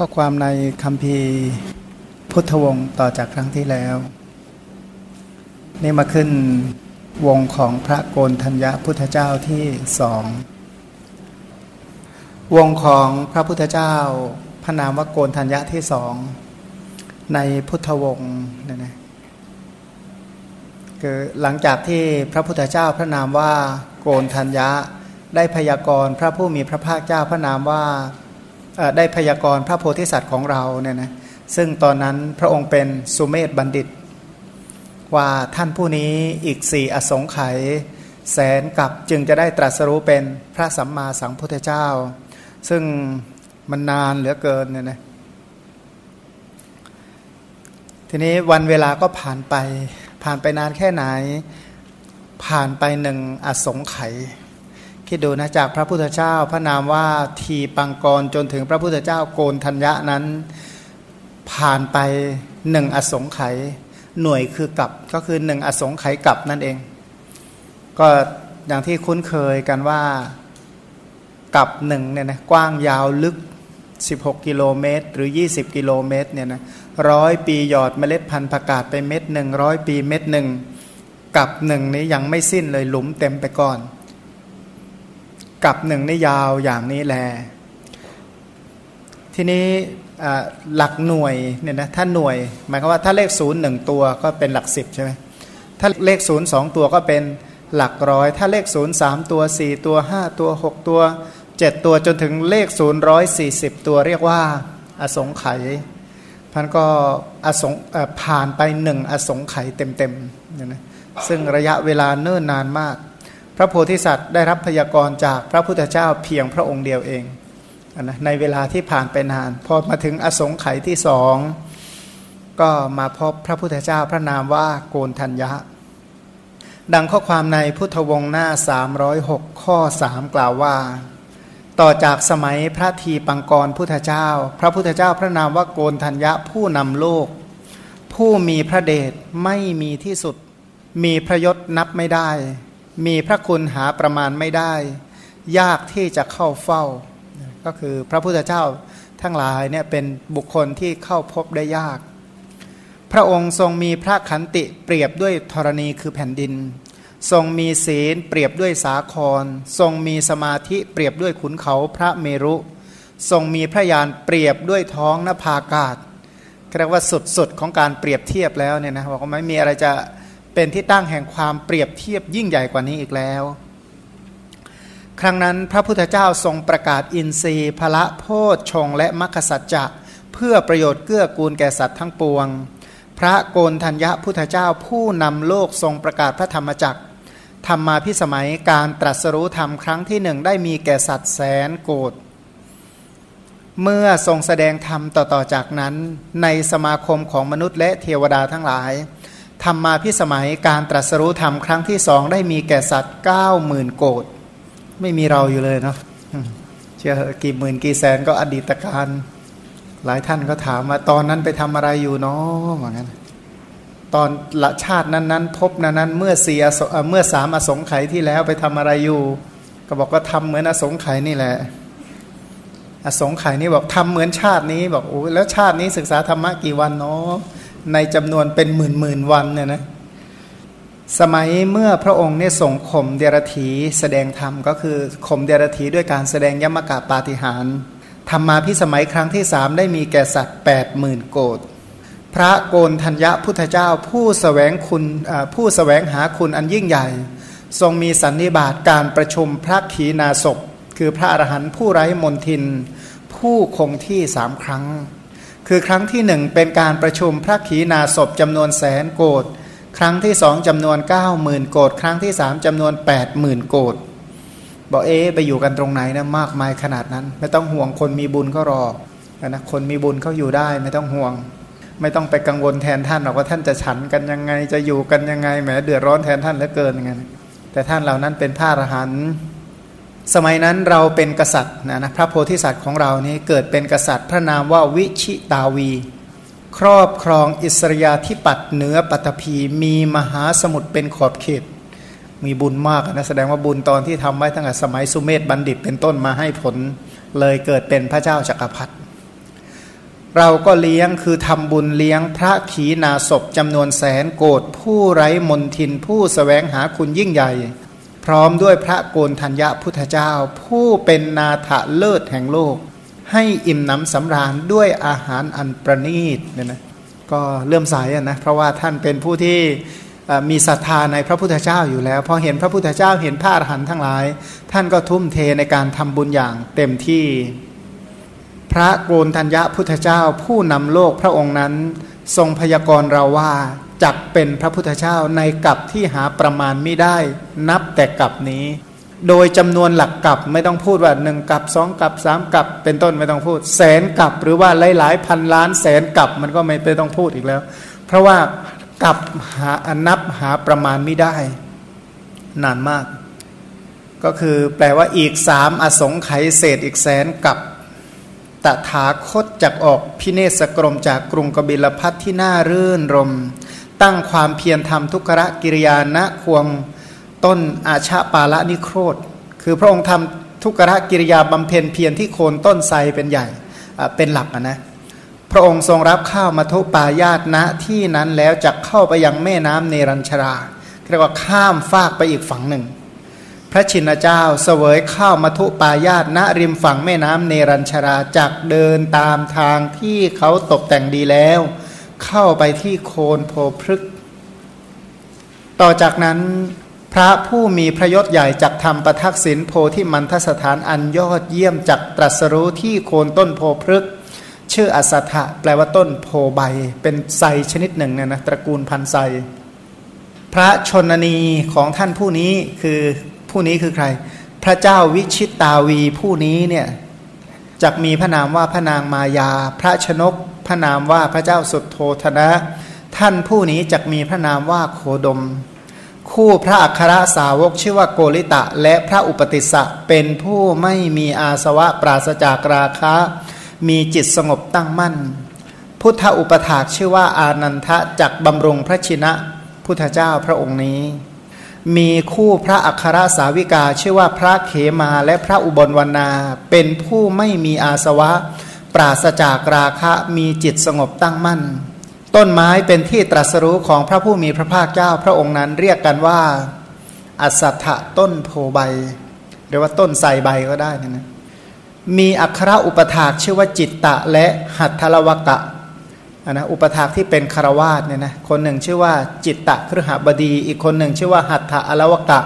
ข้อความในคำพีพุทธวงศ์ต่อจากครั้งที่แล้ว นี่มาขึ้นวงของพระโกนธัญญาพุทธเจ้าที่สอง วงของพระพุทธเจ้าพระนามว่าโกนธัญญาที่สอง ในพุทธวงศ์นะนะคือหลังจากที่พระพุทธเจ้าพระนามว่าโกนธัญญะได้พยากรณ์พระผู้มีพระภาคเจ้าพระนามว่า ได้พยากรณ์พระโพธิสัตว์ของเราเนี่ยนะซึ่งตอนนั้นพระองค์เป็นสุเมธบัณฑิต ว่าท่านผู้นี้อีกสี่อสงไขยแสนกับจึงจะได้ตรัสรู้เป็นพระสัมมาสัมพุทธเจ้า ซึ่งมันนานเหลือเกินเนี่ยนะทีนี้วันเวลาก็ผ่านไป ผ่านไปนานแค่ไหน ผ่านไปหนึ่งอสงไขย คิดดูนะจากพระพุทธเจ้าพระนามว่าทีปังกรจนถึงพระพุทธเจ้าโกนธัญญะนั้นผ่านไปหนึ่งอสงไขยหน่วยคือกับก็คือหนึ่งอสงไขยกับนั่นเอง ก็อย่างที่คุ้นเคยกันว่ากับหนึ่งเนี่ยนะกว้างยาวลึก 16 กิโลเมตร หรือ 20 กิโลเมตรเนี่ยนะร้อยปีหยอดเมล็ดพันธุ์ประกาศไปเม็ดหนึ่งร้อยปีเม็ดหนึ่งกับหนึ่งนี้ยังไม่สิ้นเลยหลุมเต็มไปก่อน กับหนึ่งนี่ยาวอย่างนี้แล ทีนี้หลักหน่วยเนี่ยนะถ้าหน่วย หมายความว่าถ้าเลขศูนย์หนึ่งตัวก็เป็นหลักสิบใช่ไหมถ้าเลขศูนย์สองตัวก็เป็นหลักร้อย ถ้าเลขศูนย์สามตัวสี่ตัวห้าตัวหกตัวเจ็ดตัวจนถึงเลขศูนย์ร้อยสี่สิบตัวเรียกว่าอสงไขยพันก็อสงผ่านไปหนึ่งอสงไขยเต็มๆเนี่ยนะซึ่งระยะเวลาเนิ่นนานมาก พระโพธิสัตว์ได้รับพยากรณ์จากพระพุทธเจ้าเพียงพระองค์เดียวเองนะในเวลาที่ผ่านไปนาน พอมาถึงอสงไขยที่สองก็มาพบพระพุทธเจ้าพระนามว่าโกนทัญญะ ดังข้อความในพุทธวงศ์หน้า 306 ข้อ 3 กล่าวว่า ต่อจากสมัยพระทีปังกรพุทธเจ้า พระพุทธเจ้าพระนามว่าโกนทัญญะผู้นำโลก ผู้มีพระเดชไม่มีที่สุด มีพระยศนับไม่ได้ มีพระคุณหาประมาณไม่ได้ ยากที่จะเข้าเฝ้า ก็คือพระพุทธเจ้าทั้งหลายเนี่ยเป็นบุคคลที่เข้าพบได้ยาก พระองค์ทรงมีพระขันติเปรียบด้วยธรณีคือแผ่นดิน ทรงมีศีลเปรียบด้วยสาคร ทรงมีสมาธิเปรียบด้วยขุนเขาพระเมรุ ทรงมีพระยานเปรียบด้วยท้องนภาอากาศเรียกว่าสุดๆของการเปรียบเทียบแล้วเนี่ยนะบอกว่าไม่มีอะไรจะ เป็นที่ตั้งแห่งความเปรียบเทียบยิ่งใหญ่กว่านี้อีกแล้ว ครั้งนั้นพระพุทธเจ้าทรงประกาศอินทรีย์พละโพชฌงและมัคคสัจจะเพื่อประโยชน์เกื้อกูลแก่สัตว์ทั้งปวง พระโกนธัญญะพุทธเจ้าผู้นำโลกทรงประกาศพระธรรมจักรธรรมมาพิสมัยการตรัสรู้ธรรมครั้งที่หนึ่งได้มีแก่สัตว์แสนโกดเมื่อทรงแสดงธรรมต่อๆจากนั้น ในสมาคมของมนุษย์และเทวดาทั้งหลาย ธรรมมาพิสมัยการตรัสรู้ธรรมครั้งที่สองได้มีแก่สัตว์เก้าหมื่นโกดไม่มีเราอยู่เลยเนาะเชื่อกี่หมื่นกี่แสนก็อดีตการ หลายท่านก็ถามว่าตอนนั้นไปทำอะไรอยู่เนาะเหมือนกันตอนละชาตินั้นนั้นพบนั้นนั้นเมื่อเสียเมื่อสามอสงไขยที่แล้วไปทำอะไรอยู่ ก็บอกว่าทำเหมือนอสงไขยนี่แหละ อสงไขยนี่บอกทำเหมือนชาตินี้บอกโอ้แล้วชาตินี้ศึกษาธรรมะกี่วันเนาะ ในจำนวนเป็นหมื่นหมื่นวันเนี่ยนะสมัยเมื่อพระองค์เนี่ยส่งข่มเดรธีแสดงธรรมก็คือข่มเดรธีด้วยการแสดงยมกะปาฏิหารธรรมาพิสมัยครั้งที่สามได้มีแก่สัตว์แปดหมื่นโกดพระโกนธัญญะพุทธเจ้าผู้สแสวงคุณผู้สแสวงหาคุณอันยิ่งใหญ่ ทรงมีสันนิบาตการประชุมพระขีณาสพคือพระอรหันต์ผู้ไร้มนทิน ผู้คงที่สามครั้ง คือครั้งที่หนึ่งเป็นการประชุมพระขีณาสพจำนวนแสนโกดครั้งที่สองจำนวนเก้าหมื่นโกดครั้งที่สามจำนวนแปดหมื่นโกดบอกเอ๊ไปอยู่กันตรงไหนนะมากมายขนาดนั้น ไม่ต้องห่วงคนมีบุญก็รอนะคนมีบุญเขาอยู่ได้ไม่ต้องห่วง ไม่ต้องไปกังวลแทนท่านหรอกว่าท่านจะฉันกันยังไงจะอยู่กันยังไงแหมเดือดร้อนแทนท่านเหลือเกินอย่างเงี้ยแต่ท่านเหล่านั้นเป็นพระอรหันต์ สมัยนั้นเราเป็นกษัตริย์นะนะพระโพธิสัตว์ของเรานี้เกิดเป็นกษัตริย์ พระนามว่าวิชิตาวี ครอบครองอิสริยาธิปัตเหนือปัตภีมีมหาสมุทรเป็นขอบเขต มีบุญมากนะแสดงว่าบุญตอนที่ทำไว้ตั้งแต่สมัยสุเมธบัณฑิตเป็นต้นมาให้ผล เลยเกิดเป็นพระเจ้าจักรพรรดิเราก็เลี้ยงคือทำบุญเลี้ยงพระขีนาศพจำนวนแสนโกดผู้ไร้มนทินผู้สแสวงหาคุณยิ่งใหญ่ พร้อมด้วยพระโกนธัญญาพุทธเจ้า ผู้เป็นนาถเลิศแห่งโลก ให้อิ่มน้ำสำราญด้วยอาหารอันประณีตเนี่ยนะก็เลื่อมใสนะเพราะว่าท่านเป็นผู้ที่มีศรัทธาในพระพุทธเจ้าอยู่แล้วพอเห็นพระพุทธเจ้าเห็นพระอรหันต์ทั้งหลาย ท่านก็ทุ่มเทในการทำบุญอย่างเต็มที่ พระโกนธัญญาพุทธเจ้าผู้นำโลกพระองค์นั้น ทรงพยากรณ์เราว่า จักเป็นพระพุทธเจ้าในกับที่หาประมาณไม่ได้ นับแต่กับนี้ โดยจำนวนหลักกับไม่ต้องพูดว่าหนึ่งกับสองกับสามกับเป็นต้นไม่ต้องพูด แสนกับหรือว่าหลายหลายพันล้านแสนกับมันก็ไม่ต้องพูดอีกแล้ว เพราะว่ากับหาอนับหาประมาณไม่ได้ นานมาก ก็คือแปลว่าอีกสามอสงไขยเศษอีกแสนกับตถาคตจากออกพิเนศกรมจากกรุงกบิลพัทที่น่ารื่นรม ตั้งความเพียรทำทุกขะกิริยาณควงต้นอาชาปาละนิโครธ คือพระองค์ทำทุกขะกิริยาบำเพ็ญเพียรที่โคนต้นไทรเป็นใหญ่เป็นหลักนะพระองค์ทรงรับข้าวมาทุปายาตณที่นั้นแล้วจะเข้าไปยังแม่น้ำเนรัญชราเรียกว่าข้ามฟากไปอีกฝั่งหนึ่ง พระชินเจ้าเสวยข้าวมาทุปายาตณริมฝั่งแม่น้ำเนรัญชราจากเดินตามทางที่เขาตกแต่งดีแล้ว เข้าไปที่โคนโพพฤกต่อจากนั้นพระผู้มีพระยศใหญ่จักทำประทักษิณโพที่มันทสถานอันยอดเยี่ยมจักตรัสรู้ที่โคนต้นโพพฤกชื่ออสัทะแปลว่าต้นโพใบ เป็นไซชนิดหนึ่งเนี่ยนะตระกูลพันไซพระชนนีของท่านผู้นี้คือผู้นี้คือใคร พระเจ้าวิชิตตาวีผู้นี้เนี่ยจักมีพระนามว่าพระนางมายา พระชนก พระนามว่าพระเจ้าสุดโทธนะ ท่านผู้นี้จักมีพระนามว่าโคดม คู่พระอัครสาวกชื่อว่าโกริตะ และพระอุปติสสะเป็นผู้ไม่มีอาสวะปราศจากราคะ มีจิตสงบตั้งมั่น พุทธอุปถากชื่อว่าอานันทะจักบำรุงพระชินะ พุทธเจ้าพระองค์นี้มีคู่พระอัครสาวิกาชื่อว่าพระเขมาและพระอุบลวรรณาเป็นผู้ไม่มีอาสวะ ปราศจากราคะมีจิตสงบตั้งมั่น ต้นไม้เป็นที่ตรัสรู้ของพระผู้มีพระภาคเจ้าพระองค์นั้นเรียกกันว่า อัสัทะต้นโพใบหรือว่าต้นไทรใบก็ได้นะมีอัครอุปถากชื่อว่าจิตตะและหัตถลวกะนะอุปถากที่เป็นคารวาสเนี่ยนะคนหนึ่งชื่อว่าจิตตะครหบดี อีกคนหนึ่งชื่อว่าหัตถอลวกะ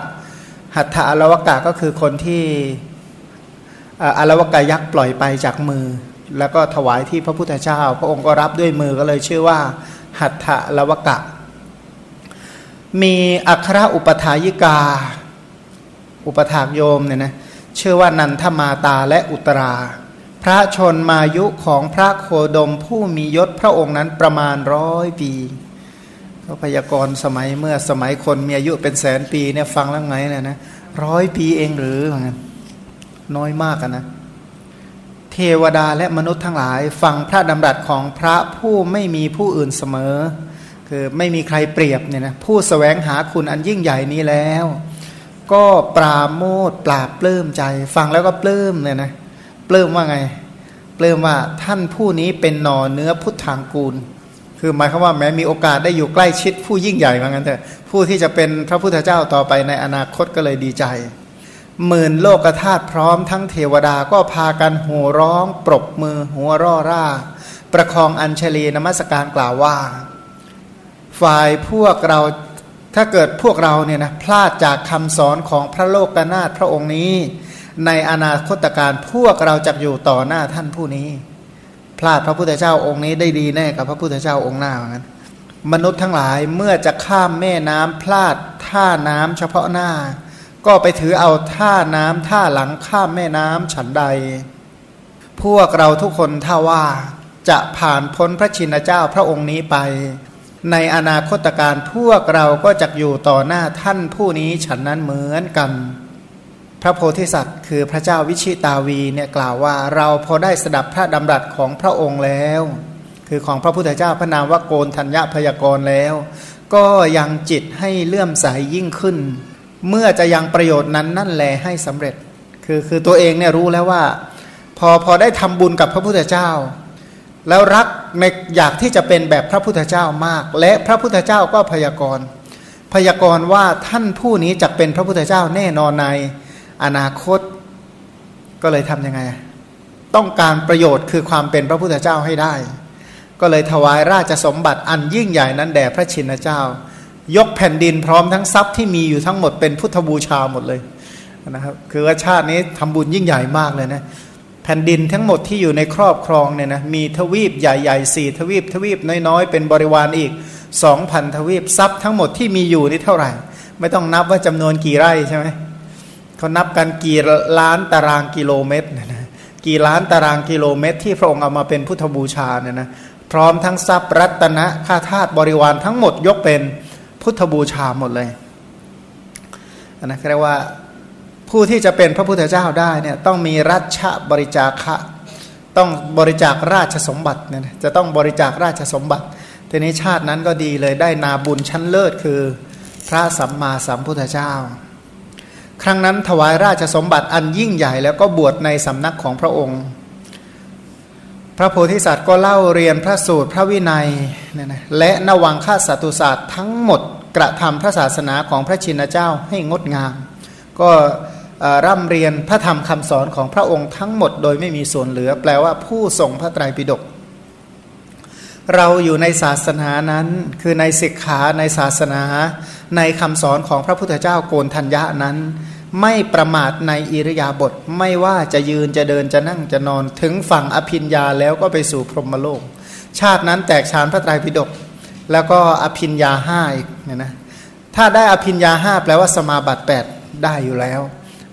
หัตถอลวกะก็คือคนที่อลวกะยักษ์ปล่อยไปจากมือ แล้วก็ถวายที่พระพุทธเจ้า พระองค์ก็รับด้วยมือก็เลยชื่อว่า หัตถลวกะ มีอัครอุปถายิกา อุปถากโยมเนี่ยนะชื่อว่านันทมาตาและอุตรา พระชนมายุของพระโคดมผู้มียศพระองค์นั้นประมาณร้อยปีก็พยากรณ์สมัยเมื่อสมัยคนมีอายุเป็นแสนปีเนี่ยฟังแล้วไงเนี่ยนะร้อยปีเองหรือเหมือนน้อยมากนะ เทวดาและมนุษย์ทั้งหลาย ฟังพระดำรัสของพระผู้ไม่มีผู้อื่นเสมอ คือไม่มีใครเปรียบเนี่ยนะผู้สแสวงหาคุณอันยิ่งใหญ่นี้แล้ว ก็ปราโมทปราบปลื้มใจ ฟังแล้วก็ปลื้มเนี่ยนะปลื้มว่าไงปลื้มว่าท่านผู้นี้เป็นหน่อเนื้อพุทธังกูล คือหมายความว่าแม้มีโอกาสได้อยู่ใกล้ชิดผู้ยิ่งใหญ่เหมือนกันเถอะผู้ที่จะเป็นพระพุทธเจ้าต่อไปในอนาคตก็เลยดีใจ หมื่นโลกธาตุพร้อมทั้งเทวดาก็พากันหัวร้อง ปรบมือหัวร่อร่า ประคองอัญเชลีนมัสการกล่าวว่า ฝ่ายพวกเราถ้าเกิดพวกเราเนี่ยนะพลาดจากคำสอนของพระโลกนาถพระองค์นี้ ในอนาคตการพวกเราจะอยู่ต่อหน้าท่านผู้นี้ พลาดพระพุทธเจ้าองค์นี้ได้ดีแน่กับพระพุทธเจ้าองค์หน้าเหมือนกันมนุษย์ทั้งหลายเมื่อจะข้ามแม่น้ำพลาดท่าน้ำเฉพาะหน้า ก็ไปถือเอาท่าน้ำท่าหลังข้ามแม่น้ำฉันใด พวกเราทุกคนถ้าว่าจะผ่านพ้นพระชินเจ้าพระองค์นี้ไป ในอนาคตการพวกเราก็จะอยู่ต่อหน้าท่านผู้นี้ฉันนั้นเหมือนกัน พระโพธิสัตว์ คือพระเจ้าวิชิตาวีเนี่ยกล่าวว่าเราพอได้สดับพระดำรัสของพระองค์แล้ว คือของพระพุทธเจ้าพระนามว่าโกนธัญญพยากรแล้ว ก็ยังจิตให้เลื่อมใสยยิ่งขึ้น เมื่อจะยังประโยชน์นั้นนั่นแลให้สำเร็จ คือคือตัวเองเนี่ยรู้แล้วว่า พอพอได้ทำบุญกับพระพุทธเจ้า แล้วรักในอยากที่จะเป็นแบบพระพุทธเจ้ามาก และพระพุทธเจ้าก็พยากรณ์พยากรณ์ว่าท่านผู้นี้จะเป็นพระพุทธเจ้าแน่นอนในอนาคตก็เลยทำยังไง ต้องการประโยชน์คือความเป็นพระพุทธเจ้าให้ได้ ก็เลยถวายราชสมบัติอันยิ่งใหญ่นั้นแด่พระชินเจ้า ยกแผ่นดินพร้อมทั้งทรัพย์ที่มีอยู่ทั้งหมดเป็นพุทธบูชาหมดเลยนะครับคือว่าชาตินี้ทำบุญยิ่งใหญ่มากเลยนะแผ่นดินทั้งหมดที่อยู่ในครอบครองเนี่ยนะมีทวีปใหญ่ๆสี่ทวีปทวีปน้อยๆ เป็นบริวารอีกสองพันทวีปทรัพย์ทั้งหมดที่มีอยู่นี่เท่าไหร่ ไม่ต้องนับว่าจำนวนกี่ไร่ใช่ไหมเขานับกันกี่ล้านตารางกิโลเมตรนะกี่ล้านตารางกิโลเมตร ที่พระองค์เอามาเป็นพุทธบูชาเนี่ยนะพร้อมทั้งทรัพย์รัตนะข้าทาสบริวารทั้งหมดยกเป็น พุทธบูชาหมดเลยนนะเรียกว่าผู้ที่จะเป็นพระพุทธเจ้าได้เนี่ยต้องมีรัชบริจาคะต้องบริจาคราชสมบัติเนี่ยจะต้องบริจาคราชสมบัติทีนี้ชาตินั้นก็ดีเลยได้นาบุญชั้นเลิศคือพระสัมมาสัมพุทธเจ้า ครั้งนั้นถวายราชสมบัติอันยิ่งใหญ่แล้วก็บวชในสำนักของพระองค์ ระโพธิสัตว์ก็เล่าเรียนพระสูตรพระวินัยและนวังฆาสัตุศาสตร์ทั้งหมดกระทำพระศาสนาของพระชินเจ้าให้งดงาม ก็ร่ำเรียนพระธรรมคำสอนของพระองค์ทั้งหมดโดยไม่มีส่วนเหลือ แปลว่าผู้ทรงพระไตรปิฎกเราอยู่ในศาสนานั้น คือในศิกขาในศาสนา ในคำสอนของพระพุทธเจ้าโกนทัญญานั้น ไม่ประมาทในอิริยาบถไม่ว่าจะยืนจะเดินจะนั่งจะนอน ถึงฝั่งอภินญาแล้วก็ไปสู่พรหมโลก ชาตินั้นแตกฉานพระไตรปิฎกแล้วก็อภินญาห้าอีกเนี่ยนะถ้าได้อภินญาห้าแปลว่าสมาบัติ8ได้อยู่แล้ว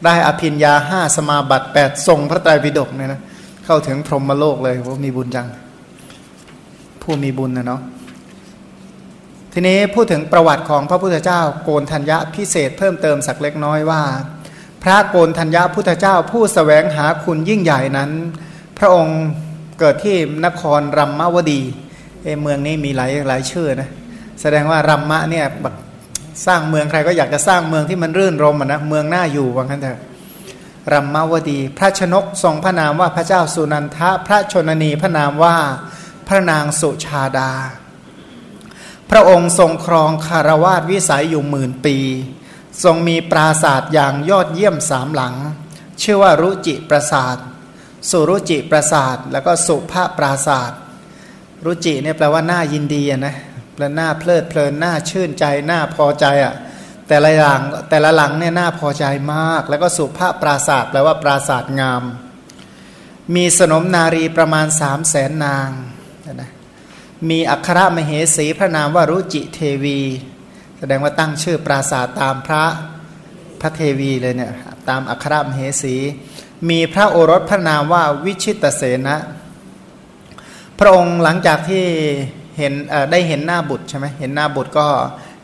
ได้อภินญาห้าสมาบัติ8ทรงพระไตรปิฎกเนี่ยนะเข้าถึงพรหมโลกเลยว่ามีบุญจัง ผู้มีบุญนะเนาะ ทีนี้พูดถึงประวัติของพระพุทธเจ้าโกนธัญญะพิเศษเพิ่มเติมสักเล็กน้อยว่า พระโกนธัญญะพุทธเจ้าผู้สแสวงหาคุณยิ่งใหญ่นั้น พระองค์เกิดที่นครรัมมาวดีเอเมืองนี้มีหลายหลายชื่อนะแสดงว่ารัมมะเนี่ยสร้างเมืองใครก็อยากจะสร้างเมืองที่มันรื่นรมนะเมืองน่าอยู่ว่างั้นเถอะรัมมาวดี พระชนกทรงพระนามว่าพระเจ้าสุนันทะ พระชนนีพระนามว่าพระนางสุชาดา พระองค์ทรงครองคารวาสวิสัยอยู่หมื่นปี ทรงมีปราศาสตร์อย่างยอดเยี่ยมสามหลัง ชื่อว่ารุจิปราศาสตร์สุรุจิปราศาสตร์แล้วก็สุภาปราศาสตร์รุจิเนี่ยแปลว่าน่ายินดีนะแปลหน้าเพลิดเพลินหน้าชื่นใจหน้าพอใจอะ่ะแต่ละหลังแต่ละหลังเนี่ยน่าพอใจมาก แล้วก็สุภาพปราศาสตร์แปลว่าปราศาสตร์งาม มีสนมนารีประมาณสามแสนนางนะ มีอัครมเหสีพระนามว่ารุจิเทวี แสดงว่าตั้งชื่อปราสาทตามพระพระเทวีเลยเนี่ยตามอัครมเหสี มีพระโอรสพระนามว่าวิชิตเสนะ พระองค์หลังจากที่เห็นได้เห็นหน้าบุตรใช่ไหมเห็นหน้าบุตรก็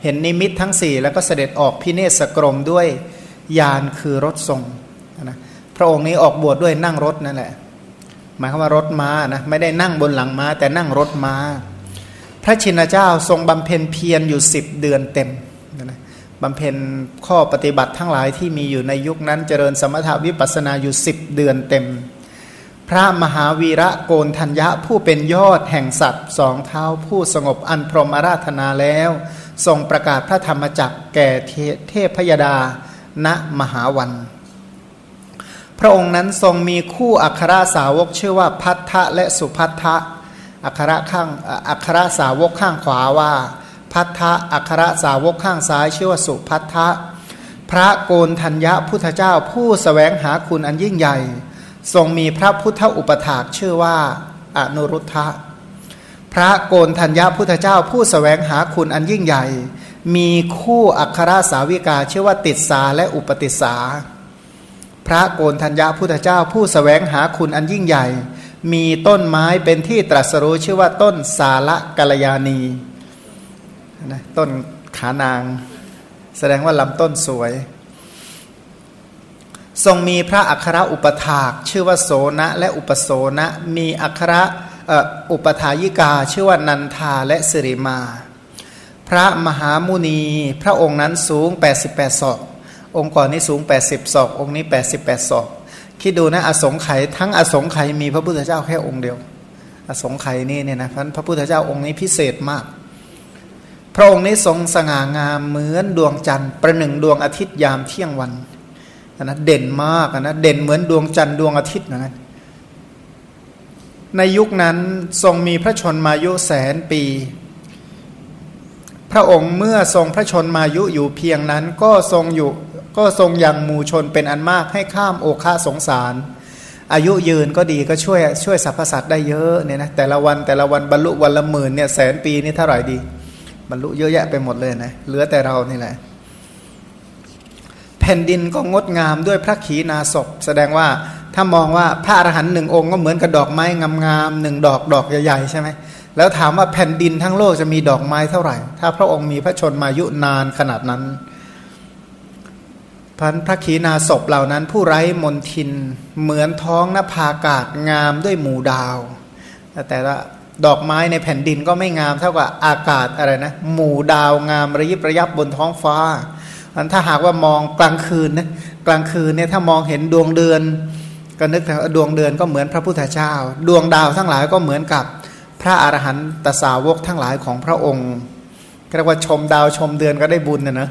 เห็นนิมิตทั้งสี่แล้วก็เสด็จออกพิเนศกรมด้วยยานคือรถทรงนะพระองค์นี้ออกบวชดด้วยนั่งรถนั่นแหละ หมายความว่ารถม้านะไม่ได้นั่งบนหลังม้า แต่นั่งรถม้า พระชินเจ้าทรงบำเพ็ญเพียรอยู่สิบเดือนเต็มนะบำเพ็ญข้อปฏิบัติทั้งหลายที่มีอยู่ในยุคนั้นเจริญสมถาวิปัสนาอยู่สิบเดือนเต็ม พระมหาวีระโกนทัญญะผู้เป็นยอดแห่งสัตว์สองเท้าผู้สงบอันพรหมราธนาแล้ว ทรงประกาศพระธรรมจักรแก่เทพยดาณมหาวัน ระองค์นั้นทรงมีคู่อัครสาวกชื่อว่าพัทธะและสุพัทธะอัครข้างอัครสาวกข้างขวาว่า พัทธะอัครสาวกข้างซ้ายชื่อว่าสุพัทธะพระโกนธัญญะพุทธเจ้าผู้สแสวงหาคุณอันยิ่งใหญ่ ทรงมีพระพุทธอุปถากชื่อว่าอนุรุทธะพระโกนธัญญะพุทธเจ้าผู้สแสวงหาคุณอันยิ่งใหญ่ มีคู่อัครสาวิกาชื่อว่าติดสาและอุปติสา พระโกนธัญญาพุทธเจ้าผู้สแสวงหาคุณอันยิ่งใหญ่ มีต้นไม้เป็นที่ตรัสรู้ชื่อว่าต้นสาละกัลยาณีนะต้นขานาง แสดงว่าลำต้นสวย ทรงมีพระอัครอุปถาก ชื่อว่าโสนะและอุปโสนะมีอัครอุปถายิกา ชื่อว่านันทาและสิริมา พระมหามุนีพระองค์นั้นสูง 88ศอก องค์ก่อนนี้สูง 80ศอกองค์นี้ 88ศอกคิดดูนะอสงไขยทั้งอสงไขยมีพระพุทธเจ้าแค่องค์เดียว อสงไขยนี่เนี่ยนะพระพระพุทธเจ้าองค์นี้พิเศษมาก พระองค์นี้ทรงสง่างามเหมือนดวงจันทร์ประหนึ่งดวงอาทิตย์ยามเที่ยงวันนะเด่นมากนะเด่นเหมือนดวงจันทร์ดวงอาทิตย์นะในยุคนั้นทรงมีพระชนมายุแสนปี พระองค์เมื่อทรงพระชนมายุอยู่เพียงนั้นก็ทรงอยู่ ก็ทรงยังมูชนเป็นอันมากให้ข้ามโอคาสงสาร อายุยืนก็ดีก็ช่วยช่วยสรรพสัตว์ได้เยอะเนี่ยนะแต่ละวันแต่ละวันบรรลุวันละหมื่นเนี่ยแสนปีนี่เท่าไหร่ดี บรรลุเยอะแยะไปหมดเลยนะเหลือแต่เรานี่แหละ แผ่นดินก็งดงามด้วยพระขีณาสพแสดงว่าถ้ามองว่าพระอรหันต์หนึ่งองค์ก็เหมือนกับดอกไม้งามๆหนึ่งดอกดอกใหญ่ๆใช่ไหมแล้วถามว่าแผ่นดินทั้งโลกจะมีดอกไม้เท่าไหร่ ถ้าพระองค์มีพระชนมายุนานขนาดนั้น พันพระขีณาสพเหล่านั้น ผู้ไร้มนทินเหมือนท้องนภาอากาศงามด้วยหมู่ดาว แต่ละดอกไม้ในแผ่นดินก็ไม่งามเท่ากับอากาศอะไรนะหมู่ดาวงามระยิบระยับบนท้องฟ้าอันถ้าหากว่ามองกลางคืนนะกลางคืนเนี่ยถ้ามองเห็นดวงเดือน ก็นึกถึงดวงเดือนก็เหมือนพระพุทธเจ้า ดวงดาวทั้งหลายก็เหมือนกับพระอรหันตสาวกทั้งหลายของพระองค์เรียกว่าชมดาวชมเดือนก็ได้บุญนะเนะ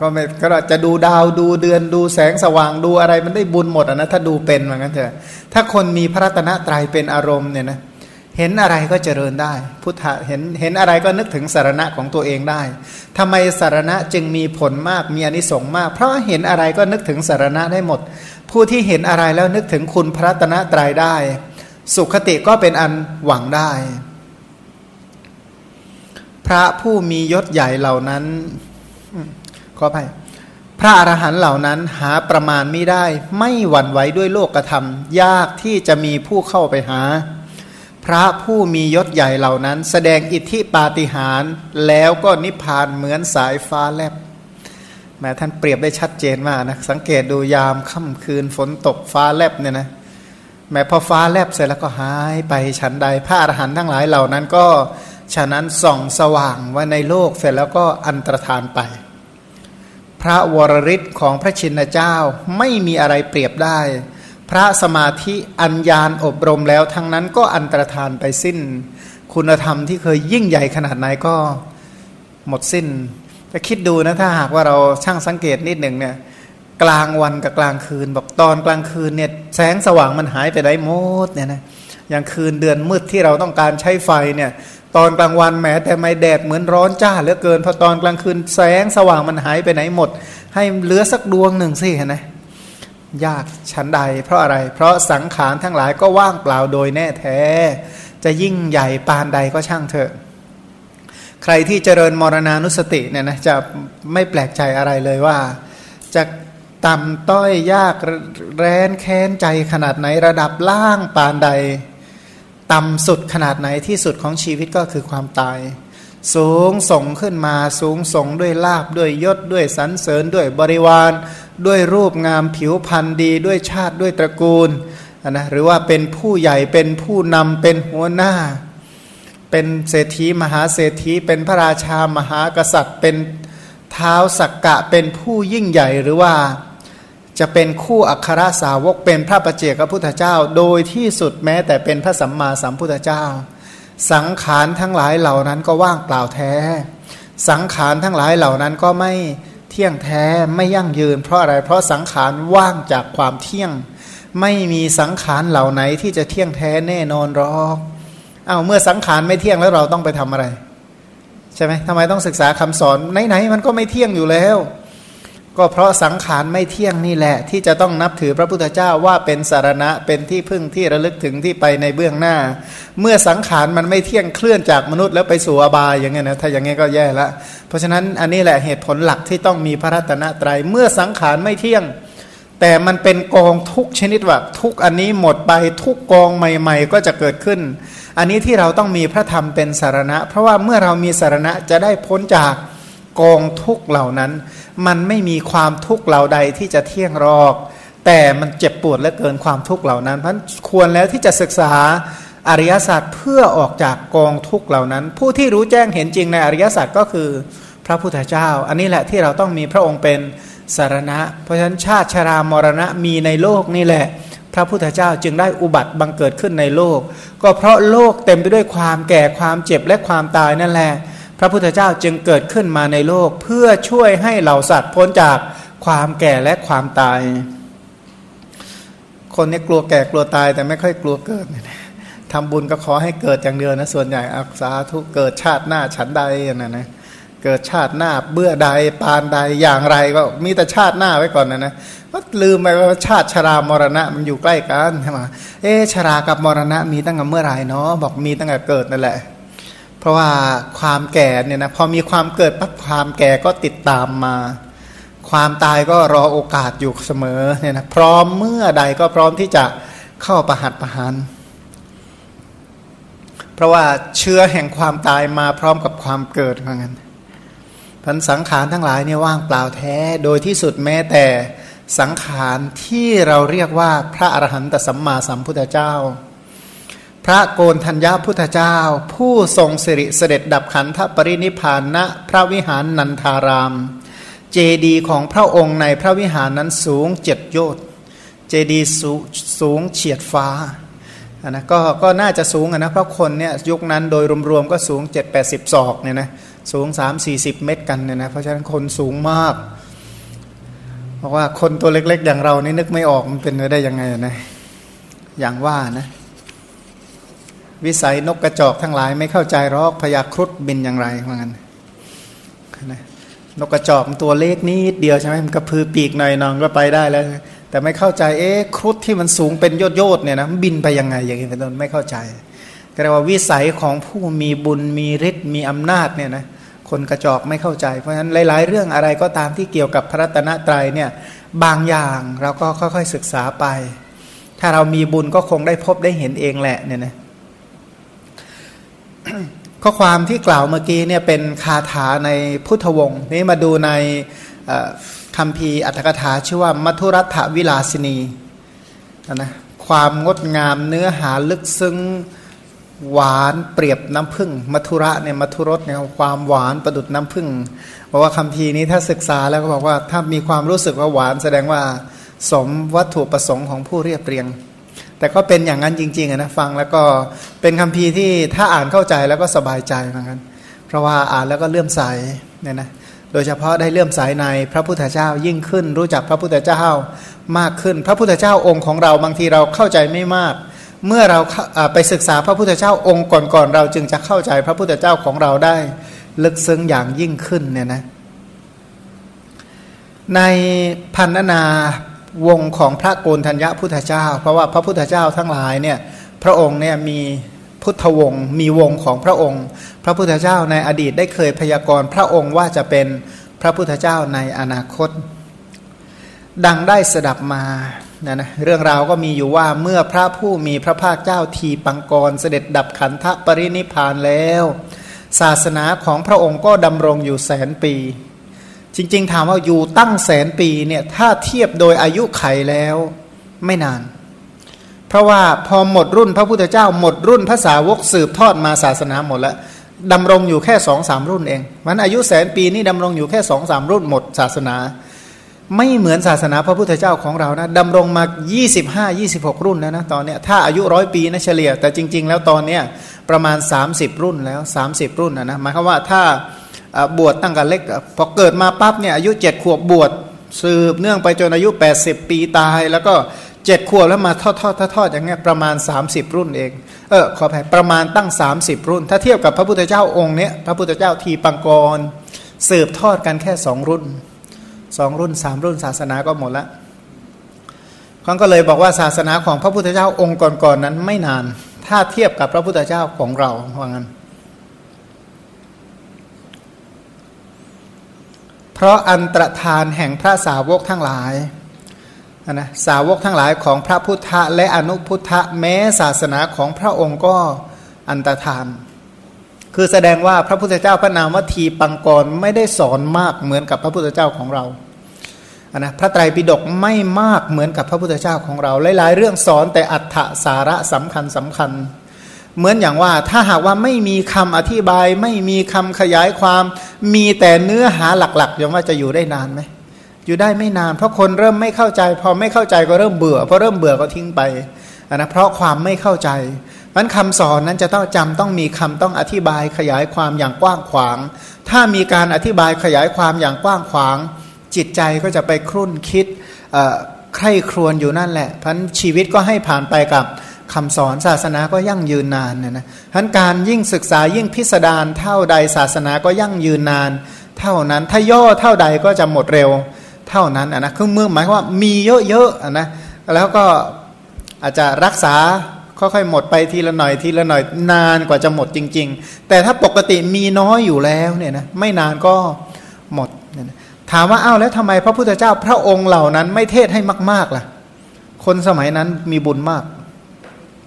ก็ไม่ก็จะดูดาวดูเดือนดูแสงสว่างดูอะไรมันได้บุญหมดนะถ้าดูเป็นเหมือนกันเถอะถ้าคนมีพระรัตนตรัยเป็นอารมณ์เนี่ยนะเห็นอะไรก็เจริญได้ พุทธะเห็นเห็นอะไรก็นึกถึงสารณะของตัวเองได้ทำไมสารณะจึงมีผลมากมีอนิสงส์มาก เพราะเห็นอะไรก็นึกถึงสารณะได้หมด ผู้ที่เห็นอะไรแล้วนึกถึงคุณพระตนะตรายได้ สุขติก็เป็นอันหวังได้ พระผู้มียศใหญ่เหล่านั้น ขอไปพระอรหันต์เหล่านั้นหาประมาณไม่ได้ ไม่หวั่นไหวด้วยโลกธรรม ยากที่จะมีผู้เข้าไปหา พระผู้มียศใหญ่เหล่านั้น แสดงอิทธิปาฏิหาริย์แล้วก็นิพพานเหมือนสายฟ้าแลบแม้ท่านเปรียบได้ชัดเจนมากนะสังเกตดูยามค่ำคืนฝนตกฟ้าแลบเนี่ยนะแม้พอฟ้าแลบเสร็จแล้วก็หายไปฉันใดพระอรหันต์ทั้งหลายเหล่านั้นก็ฉะนั้นส่องสว่างไว่าในโลกเสร็จแล้วก็อันตรธานไป ระวรริศของพระชินเจ้าไม่มีอะไรเปรียบได้ พระสมาธิอัญญาณอบรมแล้วทั้งนั้นก็อันตรธานไปสิ้น คุณธรรมที่เคยยิ่งใหญ่ขนาดไหนก็หมดสิ้น จะคิดดูนะถ้าหากว่าเราช่างสังเกตนิดหนึ่งเนี่ยกลางวันกับกลางคืน บอกตอนกลางคืนเนี่ยแสงสว่างมันหายไปไหนหมดเนี่ยนะอย่างคืนเดือนมืดที่เราต้องการใช้ไฟเนี่ย ตอนกลางวันแหมแต่ไม่แดดเหมือนร้อนจ้าเหลือเกินพอตอนกลางคืนแสงสว่างมันหายไปไหนหมด ให้เหลือสักดวงหนึ่งสิเห็นไหมยากชั้นใด เพราะอะไร เพราะสังขารทั้งหลายก็ว่างเปล่าโดยแน่แท้ จะยิ่งใหญ่ปานใดก็ช่างเถอะ ใครที่เจริญมรณานุสติเนี่ยนะจะไม่แปลกใจอะไรเลยว่า จะต่ำต้อยยากแร้นแค้นใจขนาดไหนระดับล่างปานใด ต่ำสุดขนาดไหนที่สุดของชีวิตก็คือความตาย สูงส่งขึ้นมาสูงส่งด้วยลาบด้วยยศด้วยสรรเสริญด้วยบริวาร ด้วยรูปงามผิวพรรณดีด้วยชาติด้วยตระกูลนะหรือว่าเป็นผู้ใหญ่เป็นผู้นำเป็นหัวหน้า เป็นเศรษฐีมหาเศรษฐีเป็นพระราชามหากษัตริย์ เป็นเท้าสักกะเป็นผู้ยิ่งใหญ่หรือว่า จะเป็นคู่อัครสาวกเป็นพระประเจกพระพุทธเจ้า โดยที่สุดแม้แต่เป็นพระสัมมาสัมพุทธเจ้า สังขารทั้งหลายเหล่านั้นก็ว่างเปล่าแท้ สังขารทั้งหลายเหล่านั้นก็ไม่เที่ยงแท้ไม่ยั่งยืน เพราะอะไรเพราะสังขารว่างจากความเที่ยง ไม่มีสังขารเหล่าไหนที่จะเที่ยงแท้แน่นอนหรอกเอาเมื่อสังขารไม่เที่ยงแล้วเราต้องไปทำอะไร ใช่ไหมทำไมต้องศึกษาคำสอนไหนๆมันก็ไม่เที่ยงอยู่แล้ว ก็เพราะสังขารไม่เที่ยงนี่แหละ ที่จะต้องนับถือพระพุทธเจ้าว่าเป็นสารณะเป็นที่พึ่งที่ระลึกถึงที่ไปในเบื้องหน้า เมื่อสังขารมันไม่เที่ยงเคลื่อนจากมนุษย์แล้วไปสู่อบายอย่างเงี้ยนะถ้าอย่างเงี้ยก็แย่ละเพราะฉะนั้นอันนี้แหละเหตุผลหลักที่ต้องมีพระรัตนตรยัยเมื่อสังขารไม่เที่ยง แต่มันเป็นกองทุกชนิดว่าทุกอันนี้หมดไปทุกกองใหม่ ๆ ก็จะเกิดขึ้น อันนี้ที่เราต้องมีพระธรรมเป็นสารณะ เพราะว่าเมื่อเรามีสารณะจะได้พ้นจากกองทุกเหล่านั้น มันไม่มีความทุกข์เหล่าใดที่จะเที่ยงรอก แต่มันเจ็บปวดและเกินความทุกข์เหล่านั้นเพราะควรแล้วที่จะศึกษาอริยศาสัจเพื่อออกจากกองทุกข์เหล่านั้น ผู้ที่รู้แจ้งเห็นจริงในอริยศาสัจก็คือพระพุทธเจ้า อันนี้แหละที่เราต้องมีพระองค์เป็นสารณะ เพราะฉะนั้นชาติชรามรณะมีในโลกนี่แหละ พระพุทธเจ้าจึงได้อุบัติบังเกิดขึ้นในโลก ก็เพราะโลกเต็มไปด้วยความแก่ความเจ็บและความตายนั่นแหละ พระพุทธเจ้าจึงเกิดขึ้นมาในโลกเพื่อช่วยให้เหล่าสัตว์พ้นจากความแก่และความตาย คนนี้กลัวแก่กลัวตายแต่ไม่ค่อยกลัวเกิดทำบุญก็ขอให้เกิดอย่างเดียวนะส่วนใหญ่อักษาทุกเกิดชาติหน้าฉันใดนะนะเกิดชาติหน้าเบื่อใดปานใดอย่างไรก็มีแต่ชาติหน้าไว้ก่อนนะนะก็ลืมไปว่าชาติชรามรณะมันอยู่ใกล้กันใช่ไหมเอชรากับมรณะมีตั้งแต่เมื่อไหร่เนาะบอกมีตั้งแต่เกิดนั่นแหละ ราะว่าความแก่เนี่ยนะพอมีความเกิดปั๊บความแก่ก็ติดตามมา ความตายก็รอโอกาสอยู่เสมอเนี่ยนะพร้อมเมื่อใดก็พร้อมที่จะเข้าประหัตประหารเพราะว่าเชื้อแห่งความตายมาพร้อมกับความเกิดเหมือนกันพันสังขารทั้งหลายเนี่ยว่างเปล่าแท้ โดยที่สุดแม้แต่สังขารที่เราเรียกว่าพระอรหันตสัมมาสัมพุทธเจ้า พระโกนธัญญาพุทธเจ้า ผู้ทรงสิริเสด็จดับขันธปรินิพานณพระวิหารนันทาราม เจดีของพระองค์ในพระวิหารนั้นสูงเจ็ดโยชน์เจดีสูสูงเฉียดฟ้านะก็ก็น่าจะสูงนะเพราะคนเนี่ยยุคนั้นโดยรวมๆก็สูง 7 80 ศอกเนี่ยนะสูง 3 40 เมตรกันเนี่ยนะเพราะฉะนั้นคนสูงมากเพราะว่าคนตัวเล็กๆอย่างเรานี่นึกไม่ออกมันเป็นไปได้ยังไงนะอย่างว่านะ วิสัยนกกระจอกทั้งหลายไม่เข้าใจรอกพยาครุฑบินอย่างไรเหมือนกันนะนกกระจอกมันตัวเล็กนิดเดียวใช่ไหมมันกระพือปีกหน่อยนองก็ไปได้แล้ว แต่ไม่เข้าใจเอ๊ะครุฑที่มันสูงเป็นยอดยอดเนี่ยนะบินไปยังไงอย่างนี้เป็นต้นไม่เข้าใจก็เรียกว่าวิสัยของผู้มีบุญมีฤทธิ์มีอำนาจเนี่ยนะคนกระจอกไม่เข้าใจเพราะฉะนั้นหลาย ๆ เรื่องอะไรก็ตามที่เกี่ยวกับพระรัตนตรัยเนี่ยบางอย่างเราก็ค่อยๆศึกษาไป ถ้าเรามีบุญก็คงได้พบได้เห็นเองแหละเนี่ยนะ ข้อความที่กล่าวเมื่อกี้เนี่ยเป็นคาถาในพุทธวงศ์นี้มาดูในคำพีอัตถกถาชื่อว่ามัทุรัฐวิลาสินีนะความงดงามเนื้อหาลึกซึ้งหวานเปรียบน้ำผึ้งมัทุระเนี่ยมัทุรสเนี่ยความหวานประดุดน้ำผึ้งเพราะว่าคำพีนี้ถ้าศึกษาแล้วก็บอกว่าถ้ามีความรู้สึกว่าหวานแสดงว่าสมวัตถุประสงค์ของผู้เรียบเรียง แต่ก็เป็นอย่างนั้นจริงๆนะฟังแล้วก็เป็นคำพีที่ถ้าอ่านเข้าใจแล้วก็สบายใจเหมือนกันเพราะว่าอ่านแล้วก็เลื่อมใสเนี่ยนะโดยเฉพาะได้เลื่อมสายในพระพุทธเจ้ายิ่งขึ้น รู้จักพระพุทธเจ้ามากขึ้น พระพุทธเจ้าองค์ของเราบางทีเราเข้าใจไม่มาก เมื่อเราไปศึกษาพระพุทธเจ้าองค์ก่อนๆเราจึงจะเข้าใจพระพุทธเจ้าของเราได้ ลึกซึ้งอย่างยิ่งขึ้นเนี่ยนะในพันนา วงของพระโกนธัญญาพุทธเจ้า เพราะว่าพระพุทธเจ้าทั้งหลายเนี่ยพระองค์เนี่ยมีพุทธวงศ์มีวงของพระองค์ พระพุทธเจ้าในอดีตได้เคยพยากรณ์พระองค์ว่าจะเป็นพระพุทธเจ้าในอนาคต ดังได้สดับมานะนะเรื่องราวก็มีอยู่ว่าเมื่อพระผู้มีพระภาคเจ้าทีปังกรเสด็จดับขันธปรินิพานแล้ว ศาสนาของพระองค์ก็ดำรงอยู่แสนปี จริง ๆ ถามว่าอยู่ตั้งแสนปีเนี่ยถ้าเทียบโดยอายุไขแล้วไม่นาน เพราะว่าพอหมดรุ่นพระพุทธเจ้าหมดรุ่นภาษาวกสืบทอดมาศาสนาหมดแล้วดำรงอยู่แค่สองสามรุ่นเองมันอายุแสนปีนี่ดำรงอยู่แค่สองสามรุ่นหมดศาสนา ไม่เหมือนศาสนาพระพุทธเจ้าของเรานะดำรงมา 25 26 รุ่นแล้วนะตอนเนี้ยถ้าอายุร้อยปีนะเฉลี่ย แต่จริง ๆ แล้วตอนเนี้ยประมาณ 30 รุ่นแล้ว 30 รุ่นนะนะหมายความว่าถ้า บวชตั้งแต่เล็กพอเกิดมาปั๊บเนี่ยอายุ7ขวบบวชสืบเนื่องไปจนอายุ 80 ปีตาย แล้วก็เจ็ดขวบแล้วมาทอดทอดทอดทอดอย่างเงี้ยประมาณ 30 รุ่นเองเออขออภัยประมาณตั้ง 30 รุ่น ถ้าเทียบกับพระพุทธเจ้าองค์เนี้ยพระพุทธเจ้าทีปังกร สืบทอดกันแค่สองรุ่นสองรุ่นสามรุ่นศาสนาก็หมดละเขาก็เลยบอกว่าศาสนาของพระพุทธเจ้าองค์ก่อนๆนนั้นไม่นาน ถ้าเทียบกับพระพุทธเจ้าของเราว่างั้น เพราะอันตรธานแห่งพระสาวกทั้งหลายนะสาวกทั้งหลายของพระพุทธและอนุพุทธแม้ศาสนาของพระองค์ก็อันตรธาน คือแสดงว่าพระพุทธเจ้าพระนามวัตถีปังกรไม่ได้สอนมากเหมือนกับพระพุทธเจ้าของเรานะพระไตรปิฎกไม่มากเหมือนกับพระพุทธเจ้าของเรา หลาย ๆ เรื่องสอนแต่อัฏฐสาระสำคัญสำคัญ เหมือนอย่างว่าถ้าหากว่าไม่มีคำอธิบาย ไม่มีคำขยายความ มีแต่เนื้อหาหลักๆยังว่าจะอยู่ได้นานไหมอยู่ได้ไม่นาน เพราะคนเริ่มไม่เข้าใจ พอไม่เข้าใจก็เริ่มเบื่อพอเริ่มเบื่อก็ทิ้งไปนะเพราะความไม่เข้าใจมันคำสอนนั้นจะต้องจำต้องมีคำต้องอธิบายขยายความอย่างกว้างขวาง ถ้ามีการอธิบายขยายความอย่างกว้างขวาง จิตใจก็จะไปครุ่นคิดใคร่ครวญอยู่นั่นแหละพันชีวิตก็ให้ผ่านไปกับ คำสอนศาสนาก็ยั่งยืนนานนะนะพันการยิ่งศึกษายิ่งพิสดารเท่าใดศาสนาก็ยั่งยืนนาน เท่านั้นถ้าย่อเท่าใดก็จะหมดเร็วเท่านั้นนะคือเมื่อหมายว่ามีเยอะๆนะแล้วก็อาจจะรักษาค่อยๆหมดไปทีละหน่อยทีละหน่อยนานกว่าจะหมดจริง ๆ แต่ถ้าปกติมีน้อยอยู่แล้วเนี่ยนะไม่นานก็หมดถามว่าอ้าวแล้วทำไมพระพุทธเจ้าพระองค์เหล่านั้นไม่เทศให้มากๆล่ะ คนสมัยนั้นมีบุญมาก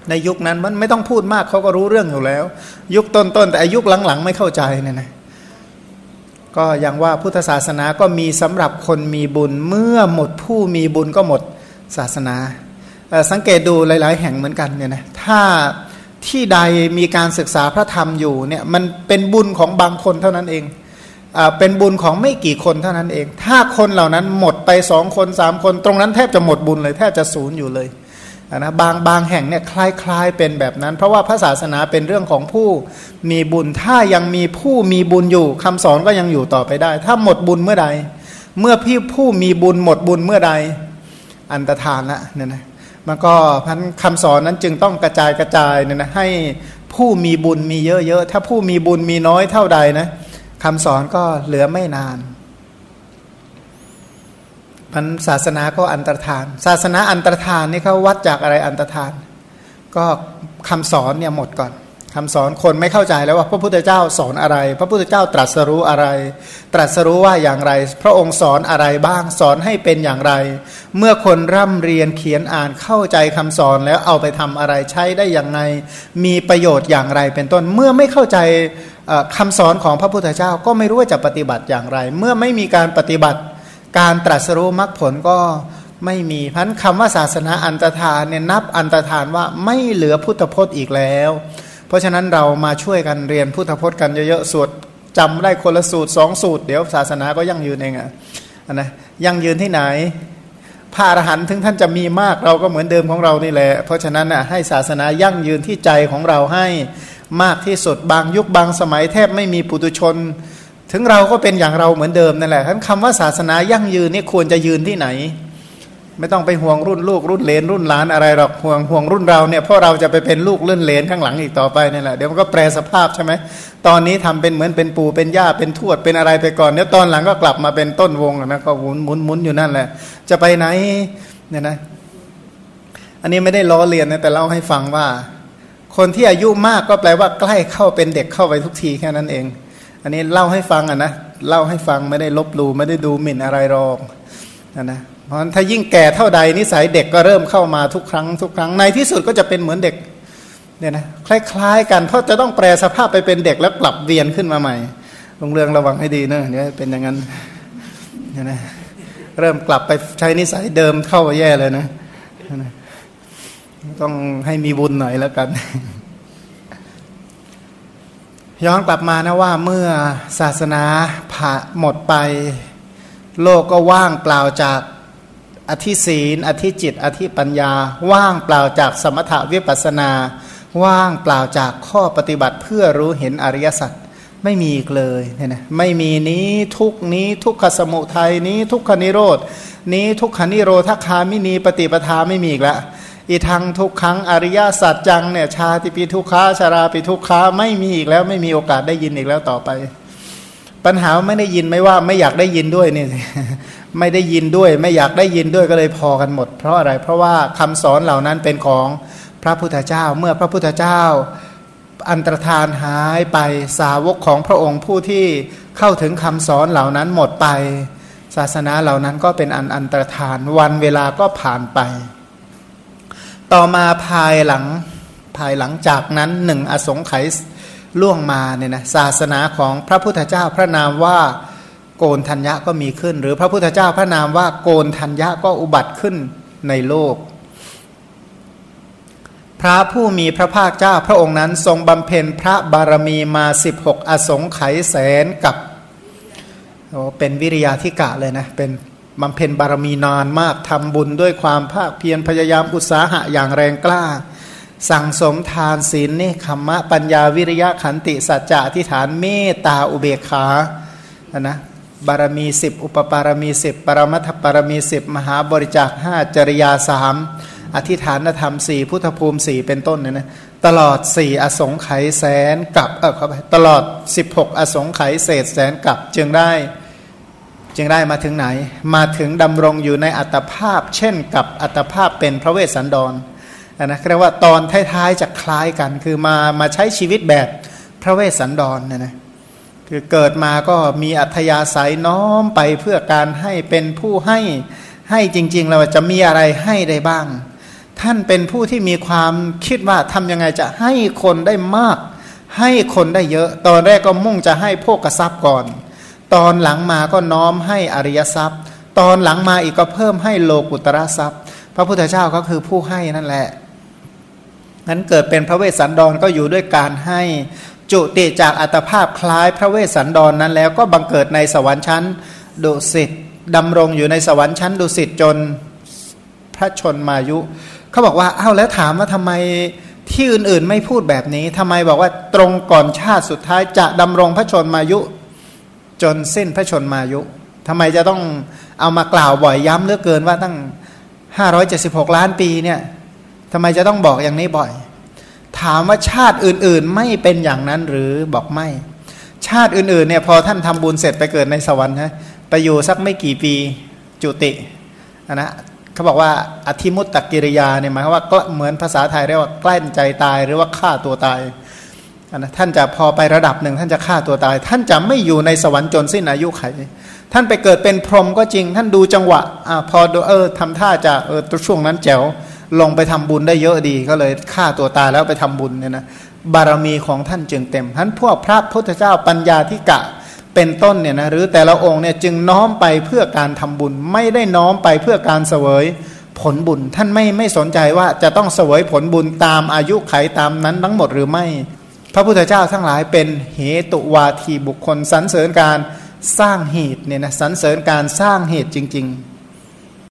ในยุคนั้นมันไม่ต้องพูดมากเขาก็รู้เรื่องอยู่แล้ว ยุคต้นๆแต่อายุหลังๆ ไม่เข้าใจเนี่ยนะก็อย่างว่าพุทธศาสนาก็มีสำหรับคนมีบุญเมื่อหมดผู้มีบุญก็หมดศาสนา สังเกตดูหลาย ๆ แห่งเหมือนกันเนี่ยนะถ้าที่ใดมีการศึกษาพระธรรมอยู่เนี่ยมันเป็นบุญของบางคนเท่านั้นเองเป็นบุญของไม่กี่คนเท่านั้นเอง ถ้าคนเหล่านั้นหมดไปสองคนสามคน ตรงนั้นแทบจะหมดบุญเลยแทบจะศูนย์อยู่เลย นะบางบางแห่งเนี่ยคล้ายๆเป็นแบบนั้น เพราะว่าพระศาสนาเป็นเรื่องของผู้มีบุญถ้ายังมีผู้มีบุญอยู่คำสอนก็ยังอยู่ต่อไปได้ ถ้าหมดบุญเมื่อใด เมื่อพี่ผู้มีบุญหมดบุญเมื่อใดอันตรธานละเนี่ยนะมันก็พันคำสอนนั้นจึงต้องกระจายกระจายเนี่ยนะให้ผู้มีบุญมีเยอะๆถ้าผู้มีบุญมีน้อยเท่าใดนะคำสอนก็เหลือไม่นาน มันศาสนาก็อันตรธาน ศาสนาอันตรธานนี่เขาวัดจากอะไรอันตรธาน ก็คำสอนเนี่ยหมดก่อนคำสอนคนไม่เข้าใจแล้วว่าพระพุทธเจ้าสอนอะไร พระพุทธเจ้าตรัสรู้อะไร ตรัสรู้ว่าอย่างไร พระองค์สอนอะไรบ้างสอนให้เป็นอย่างไร เมื่อคนร่ำเรียนเขียนอ่านเข้าใจคำสอนแล้วเอาไปทำอะไรใช้ได้อย่างไรมีประโยชน์อย่างไรเป็นต้นเมื่อไม่เข้าใจคำสอนของพระพุทธเจ้าก็ไม่รู้ว่าจะปฏิบัติอย่างไร เมื่อไม่มีการปฏิบัติ การตรัสรู้มรรคผลก็ไม่มีพันคำว่าศาสนาอันตรธานเนี่ยนับอันตรธานว่าไม่เหลือพุทธพจน์อีกแล้ว เพราะฉะนั้นเรามาช่วยกันเรียนพุทธพจน์กันเยอะๆสวดจำได้คนละสูตรสองสูตร เดี๋ยวศาสนาก็ยั่งยืนเองอะนะยั่งยืนที่ไหนพระอรหันต์ถึงท่านจะมีมากเราก็เหมือนเดิมของเรานี่แหละ เพราะฉะนั้นอะให้ศาสนายั่งยืนที่ใจของเราให้มากที่สุดบางยุคบางสมัยแทบไม่มีปุตุชน ถึงเราก็เป็นอย่างเราเหมือนเดิมนั่นแหละทั้นคำว่าศาสนายั่งยืนนี่ควรจะยืนที่ไหน ไม่ต้องไปห่วงรุ่นลูกรุ่นเลนรุ่นหลานอะไรหรอกห่วงห่วงรุ่นเราเนี่ยเพราะเราจะไปเป็นลูกรุ่นเลนข้างหลังอีกต่อไปนี่แหละเดี๋ยวมันก็แปรสภาพใช่ไหมตอนนี้ทำเป็นเหมือนเป็นปู่เป็นย่าเป็นทวดเป็นอะไรไปก่อนเดี๋ยตอนหลังก็กลับมาเป็นต้นวงนะก็หมุนหมุนหมุนอยู่นั่นแหละ จะไปไหนเนี่ยนะ อันนี้ไม่ได้ล้อเลียนนะแต่เล่าให้ฟังว่า คนที่อายุมากก็แปลว่าใกล้เข้าเป็นเด็กเข้าไปทุกทีแค่นั้นเอง อันนี้เล่าให้ฟังอะนะเล่าให้ฟังไม่ได้ลบลูไม่ได้ดูหมิ่นอะไรหรอกนะเพราะถ้ายิ่งแก่เท่าใดนิสัยเด็กก็เริ่มเข้ามาทุกครั้งทุกครั้งในที่สุดก็จะเป็นเหมือนเด็กเนี่ยนะคล้ายๆ กันเพราะจะต้องแปลสภาพไปเป็นเด็กแล้วกลับเวียนขึ้นมาใหม่ลงเรืองระวังให้ดีเนะเนี่ยเป็นอย่างนั้นเนี่ยนะเริ่มกลับไปใช้นิสัยเดิมเข้าแย่เลยนะ ต้องให้มีบุญหน่อยแล้วกัน ย้อนกลับมานะว่าเมื่อศาสนาผ่าหมดไป โลกก็ว่างเปล่าจากอธิศีลอธิจิต อธิปัญญา ว่างเปล่าจากสมถะวิปัสนา ว่างเปล่าจากข้อปฏิบัติเพื่อรู้เห็นอริยสัจไม่มีอีกเลยเนี่ยนะไม่มีนี้ทุกนี้ทุกขสมุทัยนี้ทุกขนิโรดนี้ทุกขนิโรธคามินีปฏิปทาไม่มีอีกแล้ว อีทางทุกครั้งอริยสัจจังเนี่ยชาติปีทุกขาชาราปีทุกขาไม่มีอีกแล้วไม่มีโอกาสได้ยินอีกแล้วต่อไป ปัญหาไม่ได้ยินไม่ว่าไม่อยากได้ยินด้วยนี่ไม่ได้ยินด้วยไม่อยากได้ยินด้วยก็เลยพอกันหมด เพราะอะไรเพราะว่าคำสอนเหล่านั้นเป็นของพระพุทธเจ้า เมื่อพระพุทธเจ้า อันตรธานหายไปสาวกของพระองค์ผู้ที่เข้าถึงคำสอนเหล่านั้นหมดไป ศาสนาเหล่านั้นก็เป็นอันอันตรธานวันเวลาก็ผ่านไป ต่อมาภายหลังภายหลังจากนั้นหนึ่งอสงไขยล่วงมาเนี่ยนะศาสนาของพระพุทธเจ้าพระนามว่าโกนทัญญะก็มีขึ้น หรือพระพุทธเจ้าพระนามว่าโกนทัญญะก็อุบัติขึ้นในโลก พระผู้มีพระภาคเจ้าพระองค์นั้นทรงบำเพ็ญพระบารมีมา 16 อสงไขยแสนกับเป็นวิริยาธิกะเลยนะเป็น บำเพ็ญบารมีนานมากทำบุญด้วยความภาคเพียรพยายามอุตสาหะอย่างแรงกล้า สั่งสมทานศีลเนคขมะ ปัญญาวิริยะขันติสัจจะอธิฐานเมตตาอุเบกขานะบารมีสิบอุปปารมีสิบปรมัตถปารมีสิบมหาบริจาคห้าจริยาสามอธิฐานธรรมสี่พุทธภูมิสี่เป็นต้นเนี่ยนะตลอดสี่อสงไขยแสนกับเออเข้าไปตลอด 16 อสงไขยเศษแสนกับจึงได้ จึงได้มาถึงไหน มาถึงดำรงอยู่ในอัตภาพ เช่นกับอัตภาพเป็นพระเวสสันดรนะเรียกว่าตอนท้ายๆจะคล้ายกัน คือมามาใช้ชีวิตแบบพระเวสสันดรเนี่ยนะคือเกิดมาก็มีอัธยาศัยน้อมไปเพื่อการให้เป็นผู้ให้ให้จริงๆเราจะมีอะไรให้ได้บ้าง ท่านเป็นผู้ที่มีความคิดว่าทำยังไงจะให้คนได้มาก ให้คนได้เยอะ ตอนแรกก็มุ่งจะให้พวกกระซับก่อน ตอนหลังมาก็น้อมให้อริยทรัพย์ ตอนหลังมาอีกก็เพิ่มให้โลกุตระทรัพย์ พระพุทธเจ้าก็คือผู้ให้นั่นแหละนั้นเกิดเป็นพระเวสสันดรก็อยู่ด้วยการให้จุติจากอัตภาพคล้ายพระเวสสันดรนนั้นแล้วก็บังเกิดในสวรรค์ชั้นดุสิตดำรงอยู่ในสวรรค์ชั้นดุสิตจนพระชนมายุ เขาบอกว่าเอ้าแล้วถามว่าทำไมที่อื่นๆไม่พูดแบบนี้ทำไมบอกว่าตรงก่อนชาติสุดท้ายจะดำรงพระชนมายุ จนสิ้นพระชนมายุทำไมจะต้องเอามากล่าวบ่อยย้ำเหลือเกินว่าตั้ง 576 ล้านปีเนี่ยทำไมจะต้องบอกอย่างนี้บ่อย ถามว่าชาติอื่นๆไม่เป็นอย่างนั้นหรือบอกไม่ ชาติอื่นๆเนี่ยพอท่านทำบุญเสร็จไปเกิดในสวรรค์นะไปอยู่สักไม่กี่ปีจุตินะเขาบอกว่าอธิมุตตกิริยาเนี่ยหมายว่าก็เหมือนภาษาไทยเรียกว่าแกล้ใจตายหรือว่าฆ่าตัวตาย นะท่านจะพอไประดับหนึ่งท่านจะฆ่าตัวตาย ท่านจะไม่อยู่ในสวรรค์จนสิ้นอายุไข ท่านไปเกิดเป็นพรหมก็จริง ท่านดูจังหวะอ่าพอเออทำท่าจะเออช่วงนั้นแจ๋วลงไปทำบุญได้เยอะดีก็เลยฆ่าตัวตายแล้วไปทำบุญเนี่ยนะบารมีของท่านจึงเต็มท่านพวกพระพุทธเจ้าปัญญาธิกะเป็นต้นเนี่ยนะหรือแต่ละองค์เนี่ยจึงน้อมไปเพื่อการทำบุญ ไม่ได้น้อมไปเพื่อการเสวยผลบุญ ท่านไม่ไม่สนใจว่าจะต้องเสวยผลบุญตามอายุไขตามนั้นทั้งหมดหรือไม่ พระพุทธเจ้าทั้งหลายเป็นเหตุวาทีบุคคลสรรเสริญการสร้างเหตุเนี่ยนะสรรเสริญการสร้างเหตุจริง ๆ